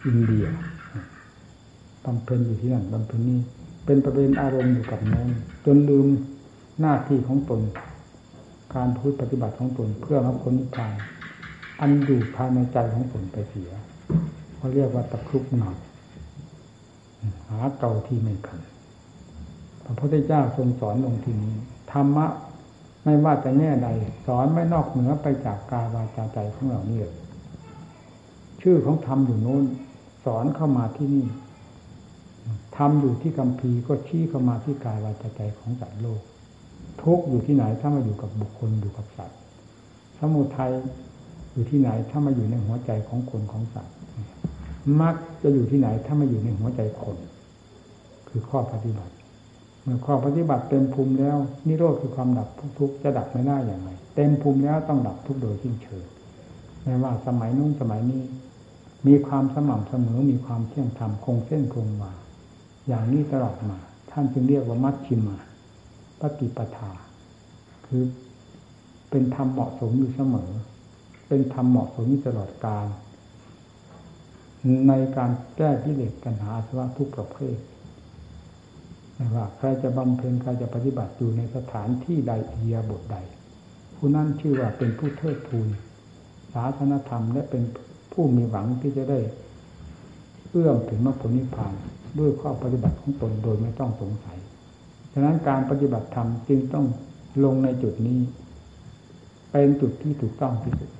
อินเดียบำเพ็ญอยู่ที่นั่นบำเพ็ญนี้เป็นประเด็นอารมณ์อยู่กับนั้นจนลืมหน้าที่ของตน การพูดปฏิบัติของตนเพื่อรับคนนิพพานอันอยู่ภายในใจของตนไปเสียเขาเรียกว่าตะครุบหนักหาเก่าที่ไม่คันพระพุทธเจ้าทรงสอนลงที่นี้ธรรมะไม่ว่าจะแง่ใด สอนไม่นอกเหนือไปจากกายวาจาใจของเรานี่เลยชื่อของธรรมอยู่โน้น สอนเข้ามาที่นี่ธรรมอยู่ที่กัมพีก็ชี้เข้ามาที่กายวาจาใจของสัตว์โลก ทุกอยู่ที่ไหนถ้ามาอยู่กับบุคคลอยู่กับสัตว์ สมุทัยอยู่ที่ไหนถ้ามาอยู่ในหัวใจของคนของสัตว์มรรคจะอยู่ที่ไหนถ้ามาอยู่ในหัวใจคน คือข้อปฏิบัติ เมื่อข้อปฏิบัติเต็มภูมิแล้ว นิโรธคือความดับทุกข์จะดับไม่ได้อย่างไรเต็มภูมิแล้วต้องดับทุกโดยสิ้นเชิงไม่ว่าสมัยนู้นสมัยนี้ มีความสม่ำเสมอมีความเที่ยงธรรมคงเส้นคงวาอย่างนี้ตลอดมา ท่านจึงเรียกว่ามัชชิมา ปฏิปทา คือเป็นธรรมเหมาะสมอยู่เสมอ เป็นธรรมเหมาะสมอยู่ตลอดกาลในการแก้กิเลสปัญหาสวะทุกประเภทไม่ว่าใครจะบำเพ็ญใครจะปฏิบัติอยู่ในสถานที่ใดเอียบทใด ผู้นั้นชื่อว่าเป็นผู้เทิดทูนศาสนธรรมและเป็นผู้มีหวังที่จะได้เอื้อมถึงมรรคผลนิพพานด้วยข้อปฏิบัติของตนโดยไม่ต้องสงสัย ฉะนั้นการปฏิบัติธรรมจึงต้องลงในจุดนี้ เป็นจุดที่ถูกต้องที่สุด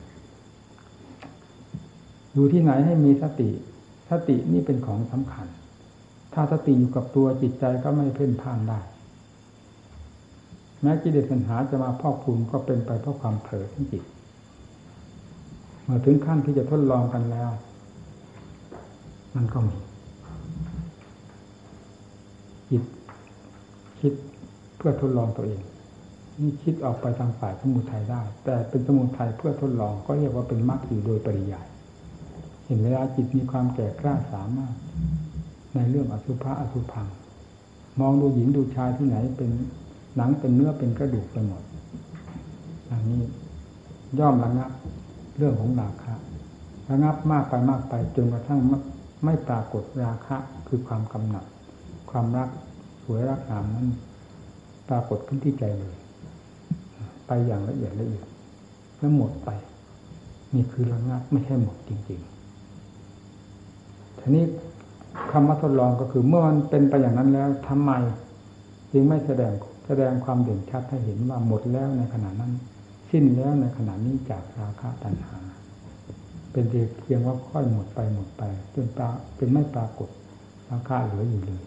อยู่ที่ไหนให้มีสติ สตินี่เป็นของสำคัญ ถ้าสติอยู่กับตัวจิตใจก็ไม่เพ่นพ่านได้ แม้กิเลสปัญหาจะมาพอกพูนก็เป็นไปเพราะความเผลอของจิตเมื่อถึงขั้นที่จะทดลองกันแล้ว มันก็มีจิต คิดเพื่อทดลองตัวเอง นี่คิดออกไปทางฝ่ายสมุทัยได้ แต่เป็นสมุทัยเพื่อทดลองก็เรียกว่าเป็นมรรคอยู่โดยปริยายเห็นเวลาจิตมีความแก่กล้าสามารถ ในเรื่องอสุภะอสุพัง มองดูหญิงดูชายที่ไหนเป็นหนังเป็นเนื้อเป็นกระดูกไปหมดอย่างนี้ย่อมระงับเรื่องของราคะระงับมากไปมากไปจนกระทั่งไม่ปรากฏราคะคือความกำหนัด ความรัก สวยรักงามนั้นปรากฏขึ้นที่ใจเลย ไปอย่างละเอียดละเอียดแล้วหมดไป นี่คือระงับไม่ใช่หมดจริงๆทีนี้คำว่าทดลองก็คือเมื่อมันเป็นไปอย่างนั้นแล้วทำไม จึงไม่แสดงแสดงความเด่นชัดให้เห็นว่าหมดแล้วในขณะนั้น สิ้นแล้วในขณะนี้จากราคะตัณหา เป็นเพียงว่าค่อยหมดไปหมดไปจนปาเป็นไม่ปรากฏราคาเหลืออยู่เลย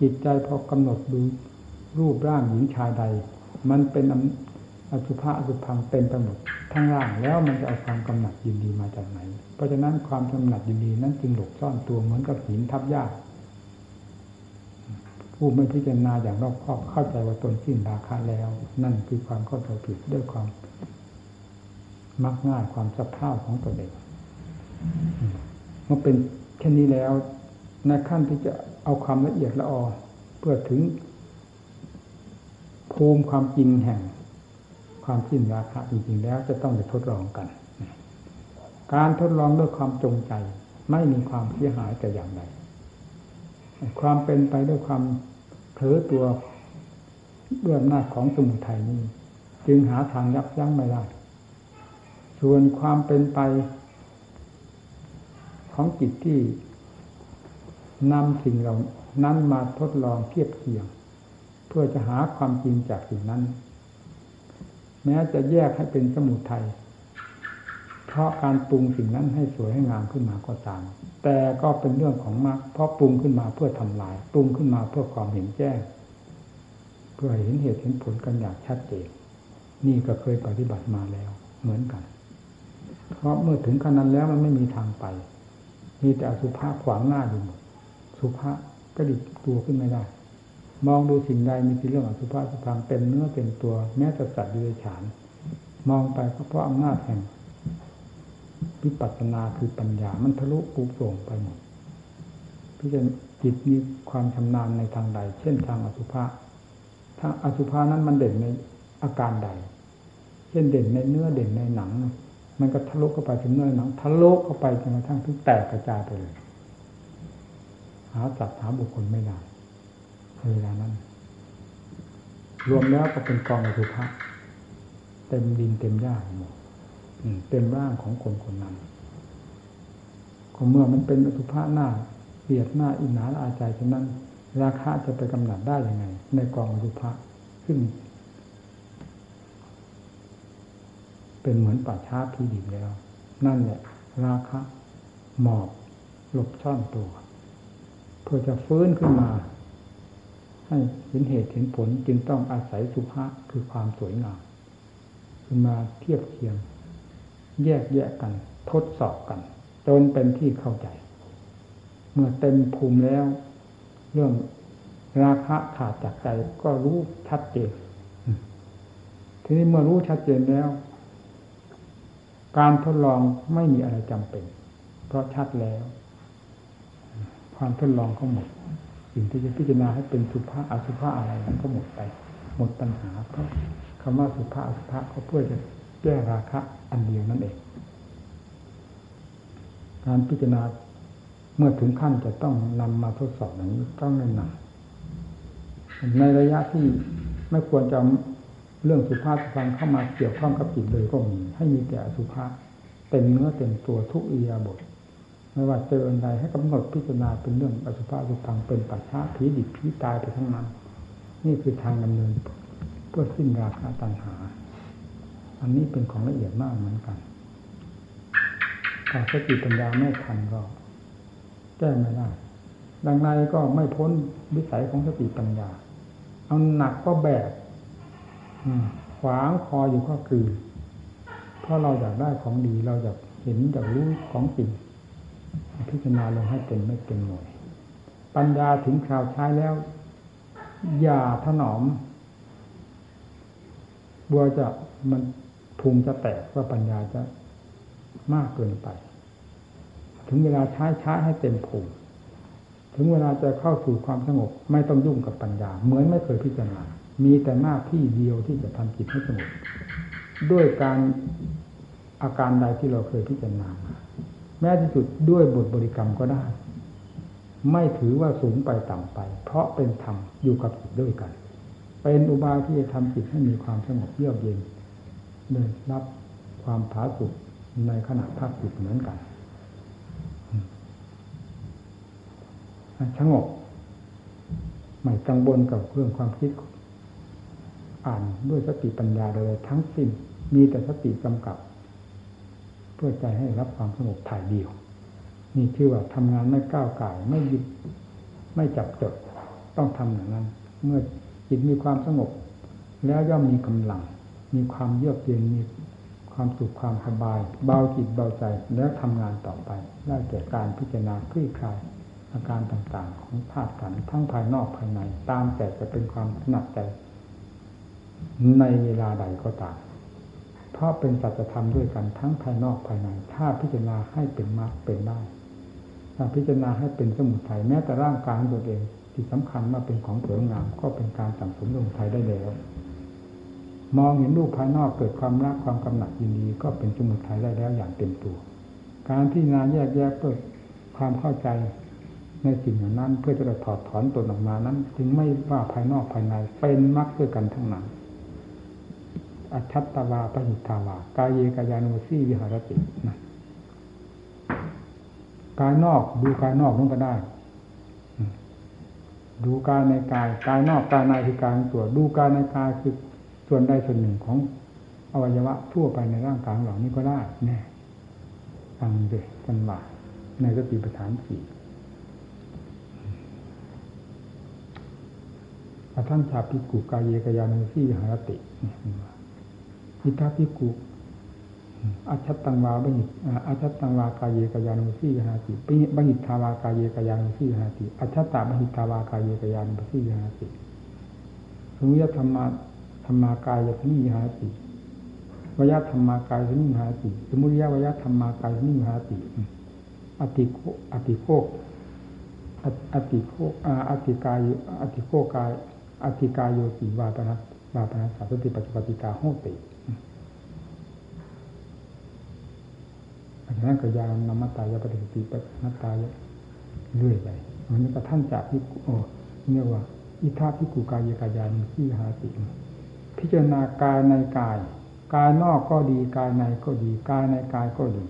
จิตใจพอกำหนดดูรูปร่างหญิงชายใด มันเป็นอสุภะอสุพังเป็นไปหมดทั้งร่างแล้วมันจะเอาความกำหนัดยินดีมาจากไหน เพราะฉะนั้นความกำหนัดยินดีนั้นจึงหลบซ่อนตัวเหมือนกับหินทับหญ้าผู้ไม่พิจารณาอย่างรอบคอบเข้าใจว่าตนสิ้นราคาแล้ว นั่นคือความเข้าใจผิดด้วยความ มักง่ายความสะเพร่าของตนเองเมื่อเป็นเช่นนี้แล้วในขั้นที่จะ เอาความละเอียดละออเพื่อถึงภูมิความจริงแห่ง ความสิ้นราคะจริงๆแล้วจะต้องไปทดลองกัน การทดลองด้วยความจงใจ ไม่มีความเสียหายแต่อย่างใดความเป็นไปด้วยความเผลอตัวด้วยอำนาจของสมุทัยนี้ จึงหาทางยับยั้งไม่ได้ส่วนความเป็นไปของจิตที่ นำสิ่งเหล่านั้นมาทดลองเทียบเคียง เพื่อจะหาความจริงจากสิ่งนั้น แม้จะแยกให้เป็นสมุทัยเพราะการปรุงสิ่งนั้นให้สวยให้งามขึ้นมาก็ตาม แต่ก็เป็นเรื่องของมรรคเพราะปรุงขึ้นมาเพื่อทำลาย ปรุงขึ้นมาเพื่อความเห็นแจ้ง เพื่อเห็นเหตุเห็นผลกันอย่างชัดเจนนี่ก็เคยปฏิบัติมาแล้ว เหมือนกัน เพราะเมื่อถึงขนาดแล้วมันไม่มีทางไป มีแต่อสุภาพขวางหน้าอยู่หมด สุภาพก็ดิบตัวขึ้นไม่ได้ มองดูสิ่งใดมีแต่เรื่องอสุภาพสุภางเป็นเนื้อเป็นตัว แม้แต่สัตว์ดิเรกชันมองไปก็เพราะอำนาจแห่งวิปัสสนาคือปัญญา มันทะลุปูโปร่งไปหมดพิจารณาจิตมีความชำนาญในทางใด เช่นทางอสุภะทาอสุภานั้นมันเด่นในอาการใด เช่นเด่นในเนื้อเด่นในหนัง มันก็ทะลุเข้าไปถึงเนื้อหนังทะลุเข้าไปจนกระทั่งถึงแตกกระจายไปเลย หาสัตว์หาบุคคลไม่ได้เวลานั้น รวมแล้วก็เป็นกองอสุภะเต็มดินเต็มหญ้าหมดเต็มร่างของคนคนนั้นก็เมื่อมันเป็นอสุภะหน้าเบียดหน้าอินหนาอาใจฉะนั้น ราคาจะไปกำหนดได้ยังไง ในกองอสุภะขึ้นเป็นเหมือนป่าช้าพีดิบแล้ว นั่นแหละ ราคะ หมอบ หลบช่อนตัว พื่อจะฟื้นขึ้นมา ให้เห็นเหตุเห็นผลจึงต้องอาศัยสุภาษคือความสวยงามขึ้นมาเทียบเคียง แยกแยกกัน ทดสอบกัน จนเป็นที่เข้าใจ เมื่อเต็มภูมิแล้ว เรื่องราคะขาดจากใจก็รู้ชัดเจนทีนี้เมื่อรู้ชัดเจนแล้ว การทดลองไม่มีอะไรจำเป็น เพราะชัดแล้ว ความทดลองก็หมด สิ่งที่จะพิจารณาให้เป็นสุภาอสุภาอะไรนั้นก็หมดไป หมดปัญหาเพราะคำว่าสุภาอสุภาเขาเพื่อจะแก้ราคะอันเดียวนั่นเอง การพิจารณาเมื่อถึงขั้นจะต้องนำมาทดสอบอย่างนี้ต้องเนิ่นนานในระยะที่ไม่ควรจะเรื่องสุภาพฟังเข้ามาเกี่ยวข้องกับจิตเลยก็มี ให้มีแต่สุภาพเต็มเนื้อเต็มตัวทุกอียาบท ไม่ว่าเจออะไรให้กำหนดพิจารณาเป็นเรื่องอสุภาสุพังเป็นปัจฉาผีดิบผีตายไปทั้งนั้น นี่คือทางดำเนินเพื่อสิ้นราคาตัณหา อันนี้เป็นของละเอียดมากเหมือนกันถ้าสติปัญญาไม่ทันก็แก้ไม่ได้ดังนั้นก็ไม่พ้นวิสัยของสติปัญญา เอาหนักก็แบกขวางคออยู่ก็คือ เพราะเราอยากได้ของดีเราอยากเห็นอยากรู้ของจริง พิจารณาลงให้เต็มไม่เต็มหน่วย ปัญญาถึงคราวใช้แล้ว อย่าถนอมบัวจะมันภูมิจะแตกว่าปัญญาจะมากเกินไป ถึงเวลาใช้ใช้ให้เต็มภูมิถึงเวลาจะเข้าสู่ความสงบ ไม่ต้องยุ่งกับปัญญา เหมือนไม่เคยพิจารณา มีแต่หน้าที่เดียวที่จะทำจิตให้สงบด้วยการอาการใดที่เราเคยพิจารณามา แม้ที่สุดด้วยบทบริกรรมก็ได้ ไม่ถือว่าสูงไปต่ำไป เพราะเป็นธรรมอยู่กับจิตด้วยกัน เป็นอุบายที่จะทำจิตให้มีความสงบเยือกเย็นเลยรับความผาสุกในขณะภาคจิตเหมือนกันสงบไม่กังวลกับเรื่องความคิด อ่านด้วยสติปัญญาเลยทั้งสิ้นมีแต่สติกำกับ เพื่อใจให้รับความสงบถ่ายเดียว นี่ชื่อว่าทำงานไม่ก้าวไก่ไม่หยุดไม่จับจดต้องทำอย่างนั้น เมื่อจิตมีความสงบ แล้วย่อมมีกำลัง มีความเยือกเย็นมีความสุขความสบาย เบาจิตเบาใจแล้วทำงานต่อไปได้แก่การพิจารณาคลี่คลายอาการต่างๆ ของธาตุขันทั้งภายนอกภายใน ตามแต่จะเป็นความถนัดใจในเวลาใดก็ตาม เพราะเป็นสัจธรรมด้วยกันทั้งภายนอกภายใน ถ้าพิจารณาให้เป็นมรรคเป็นได้ ถ้าพิจารณาให้เป็นสมุทัยแม้แต่ร่างกายตัวเองที่สำคัญว่าเป็นของสวยงาม ก็เป็นการสั่งสมสมุทัยได้แล้ว มองเห็นรูปภายนอกเกิดความรักความกำหนัดยินดีก็เป็นสมุทัยได้แล้วอย่างเต็มตัว การที่งานแยกแยะเพื่อความเข้าใจในสิ่งเหล่านั้นเพื่อจะถอดถอนตนออกมานั้น จึงไม่ว่าภายนอกภายในเป็นมรรคด้วยกันทั้งนั้น อัจฉตวาปหิทาวากายเยกายานุสีวิหารตินะกายนอกดูกายนอกนั่นก็ได้ ดูกายในกายกายนอกกายในคือกายตัวดูกายในกายคือส่วนใดส่วนหนึ่งของอวัยวะทั่วไปในร่างกายเหล่านี้ก็ได้แน่ฟังเด็กกันว่าในสติปัฏฐานสี่อท่านชาพิกุกายเยกายานุสีวิหารติ อิทาพิกุอาชัตตังวาบัญิอาชัตตังวากายเยกยานุสีหาติบัญิทาวากายเยกยานุสีหาติอาชัตตาบัญิทาวากายเยกยานุสีหาติสมุยธรรมะธรรมากายสมิหาติวยธรรมากายสมิหาติสมุริยวยธรรมากายสมิหาติอติโคอติโคอติโคอติกายอติโคกายอติกายโยติวาปนัสวาปนัสสัพติปัจจุปติกาโหติ อันนั้นก็ยานนามัตตายปฏิสติปัจนัตตายเรื่อยไปอันนี้ก็ท่านจากที่โอ้เรียกว่า อิทาพิกุกายกายานิที่หาติพิจารณากายในกาย กายนอกก็ดีกายในก็ดีกายในกายก็ดี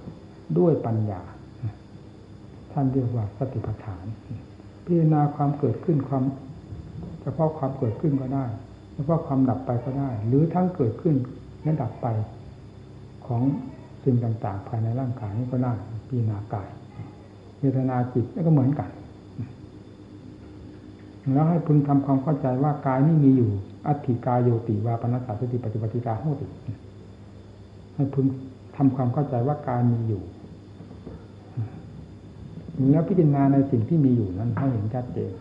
ด้วยปัญญา ท่านเรียกว่าสติปัฏฐาน พิจารณาความเกิดขึ้นความเฉพาะความเกิดขึ้นก็ได้เฉพาะความดับไปก็ได้ หรือทั้งเกิดขึ้นและดับไปของ สิ่งต่าง ๆ ภายในร่างกายนี้ก็ได้พิจากายเวทนาจิตนี่ก็เหมือนกันแล้วให้พึงทำความเข้าใจว่ากายนี้มีอยู่ อัตถิกายโยติวาปนัสสติปฏิปฏิกาโหติ ให้พึงทำความเข้าใจว่ากายมีอยู่ แล้วพิจารณาในสิ่งที่มีอยู่นั้นให้เห็นชัดเจน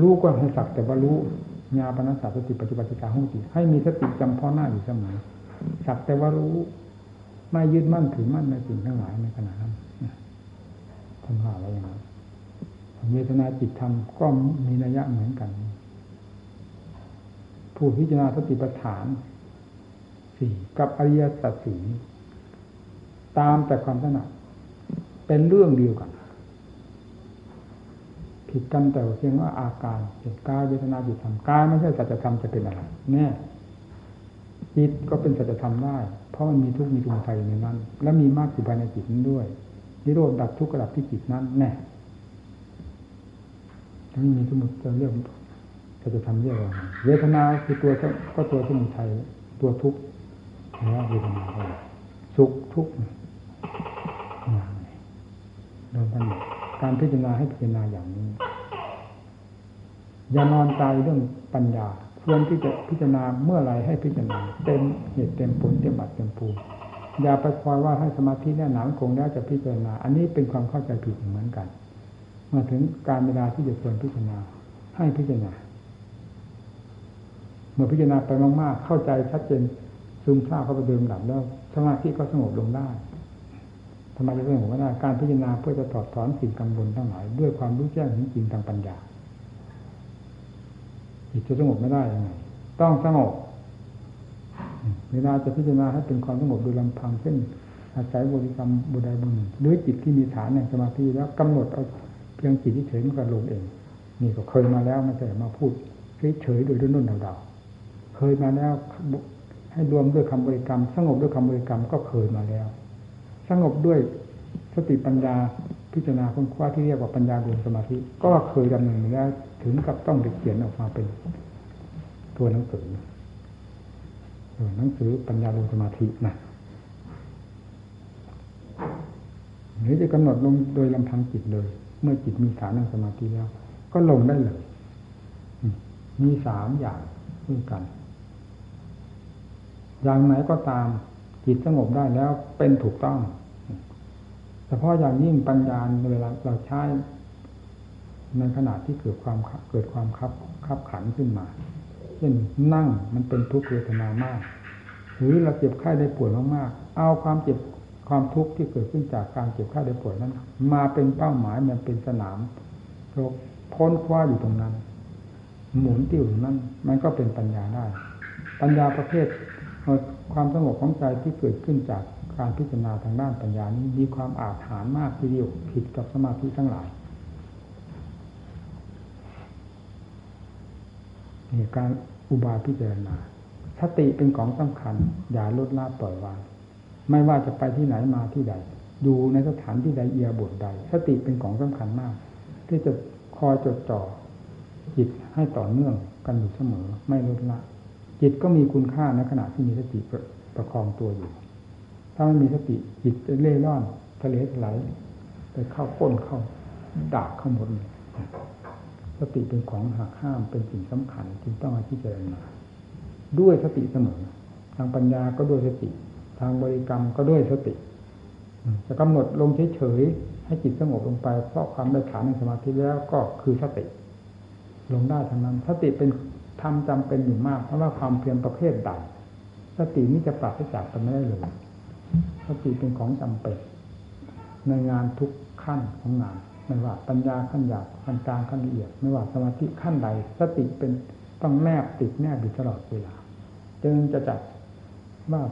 รู้ก็ให้สักแต่ว่ารู้ญาปนัสสติปฏิปฏิกาโหติ ให้มีสติจำเพาะหน้าอยู่เสมอ สักแต่ว่ารู้ ไม่ยึดมั่นถือมั่นในสิ่งทั้งหลายในขณะนั้นทำหาอะไรอย่างนั้นเวทนาจิตธรรมก็มีนัยยะเหมือนกัน ผู้พิจารณาสติปัฏฐานสี่กับอริยสัจสี่ตามแต่ความถนัดเป็นเรื่องเดียวกัน ผิดกันแต่เพียงว่าอาการเหตุกายเวทนาจิตธรรมกายไม่ใช่สัจธรรมจะเป็นอะไรแน่ จิตก็เป็นสัจธรรมได้ เพราะมันมีทุกข์มีทุกข์ใจในนั้น และมีมากอยู่ภายในจิตนั้นด้วย นิโรธดับทุกข์ระดับที่จิตนั้นแน่ทั้งมีสมุทจะเรื่องสัจธรรมเรียกว่าเวทนาคือตัวก็ตัวสมุทัยตัวทุกข์แล้วเวทนาสุขทุกข์โดยกันการพิจารณาให้พิจารณาอย่างนี้อย่านอนใจเรื่องปัญญา ควรที่จะพิจารณาเมื่อไรให้พิจารณาเต็มเหตุเต็มผลเต็มบัตรเต็มภูอย่าไปคอยว่าให้สมาธิแน่หนาคงแล้วจะพิจารณา อันนี้เป็นความเข้าใจผิดเหมือนกันมาถึงการเวลาที่จะควรพิจารณา ให้พิจารณา เมื่อพิจารณาไปมาก ๆ เข้าใจชัดเจนซึมซาบเข้าไปเดิมหลับแล้วสมาธิก็สงบลงได้ทำไมจะสงบไม่ได้การพิจารณาเพื่อจะถอดถอนสิ่งกังวลทั้งหลายด้วยความรู้แจ้งจริงทางปัญญา จิตจะสงบไม่ได้ยังไงต้องสงบเวลาจะพิจารณาให้เป็นความสงบโดยลำพังเช่นอาศัยบริกรรมบุใดบุญหรือจิตที่มีฐานในสมาธิแล้วกำหนดเอาเพียงจิตที่เฉยมันก็ลงเอง นี่ก็เคยมาแล้วไม่ใช่มาพูดเฉยๆโดยนุ่นเดาๆเคยมาแล้วให้รวมด้วยคำบริกรรม สงบด้วยคำบริกรรมก็เคยมาแล้ว สงบด้วยสติปัญญาพิจารณาค้นคว้าที่เรียกว่าปัญญาดวงสมาธิ ก็เคยดำเนินมาแล้ว ถึงกับต้องเขียนออกมาเป็นตัวหนังสือหนังสือปัญญาลงสมาธินะหรือจะกำหนดลงโดยลำพังจิตเลย เมื่อจิตมีฐานในสมาธิแล้ว ก็ลงได้เลย มีสามอย่างด้วยกัน อย่างไหนก็ตามจิตสงบได้แล้วเป็นถูกต้อง เฉพาะอย่างยิ่งปัญญาเวลาเราใช้ ในขณะที่เกิดความเกิดความคับคับขันขึ้นมาเช่นนั่งมันเป็นทุกขเวทนามาก หรือเราเจ็บไข้ได้ป่วยมากๆเอาความเจ็บความทุกข์ที่เกิดขึ้นจากการเจ็บไข้ได้ป่วยนั้น มาเป็นเป้าหมายมันเป็นสนามโรคพ้นคว้าอยู่ตรงนั้น หมุนติ้วนั้นมันก็เป็นปัญญาได้ ปัญญาประเภทความสงบของใจที่เกิดขึ้นจากการพิจารณาทางด้านปัญญานี้มีความอาจหารมากทีเดียวผิดกับสมาธิทั้งหลาย นี่การอุบายพิจารณาสติเป็นของสำคัญ อย่าลดละปล่อยวาง ไม่ว่าจะไปที่ไหนมาที่ใด ดูในสถานที่ใดเอียบทใด สติเป็นของสำคัญมาก ที่จะคอยจดจ่อจิตให้ต่อเนื่องกันอยู่เสมอ ไม่ลดละ จิตก็มีคุณค่าในขณะที่มีสติประคองตัวอยู่ ถ้าไม่มีสติจิตจะเล่ร่อนทะเลไหลไปเข้าก้นเข้าด่าเข้าหมดเลย สติเป็นของหักห้ามเป็นสิ่งสำคัญจึงต้องพิจารณาด้วยสติเสมอ ทางปัญญาก็ด้วยสติ ทางบริกรรมก็ด้วยสติ จะกำหนดลงเฉยๆให้จิตสงบลงไป เพราะความได้ฐานในสมาธิแล้วก็คือสติ ลงได้ทั้งนั้น สติเป็นทำจำเป็นอยู่มาก เพราะว่าความเพียรประเภทใดสตินี้จะปราศจากกันไม่ได้เลยสติเป็นของจำเป็นในงานทุกขั้นของงาน ไม่ว่าปัญญาขั้นหยาบขั้นกลางขั้นละเอียด ไม่ว่าสมาธิขั้นใดสติเป็นต้องแนบติดแนบอยู่ตลอดเวลา จึงจะจัดว่า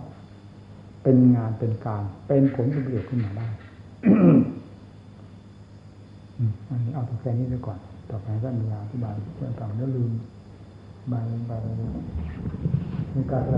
เป็นงานเป็นการเป็นผลประโยชน์ขึ้นมาได้อันนี้เอาแค่นี้ไปก่อน ต่อไปก็มีอธิบายเรื่องต่างแล้วลืมบายบายในการอะไร